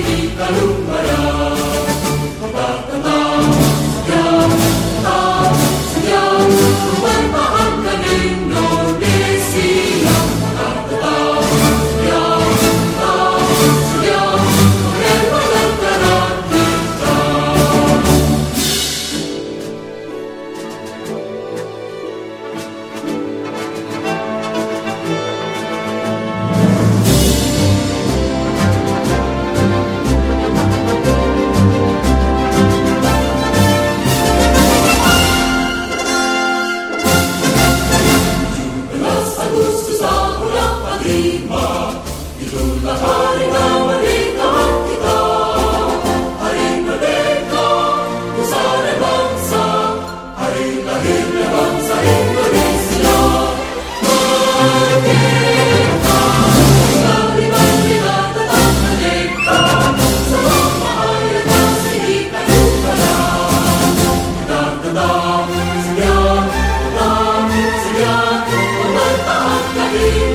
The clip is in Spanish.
Sidi Hallelujah.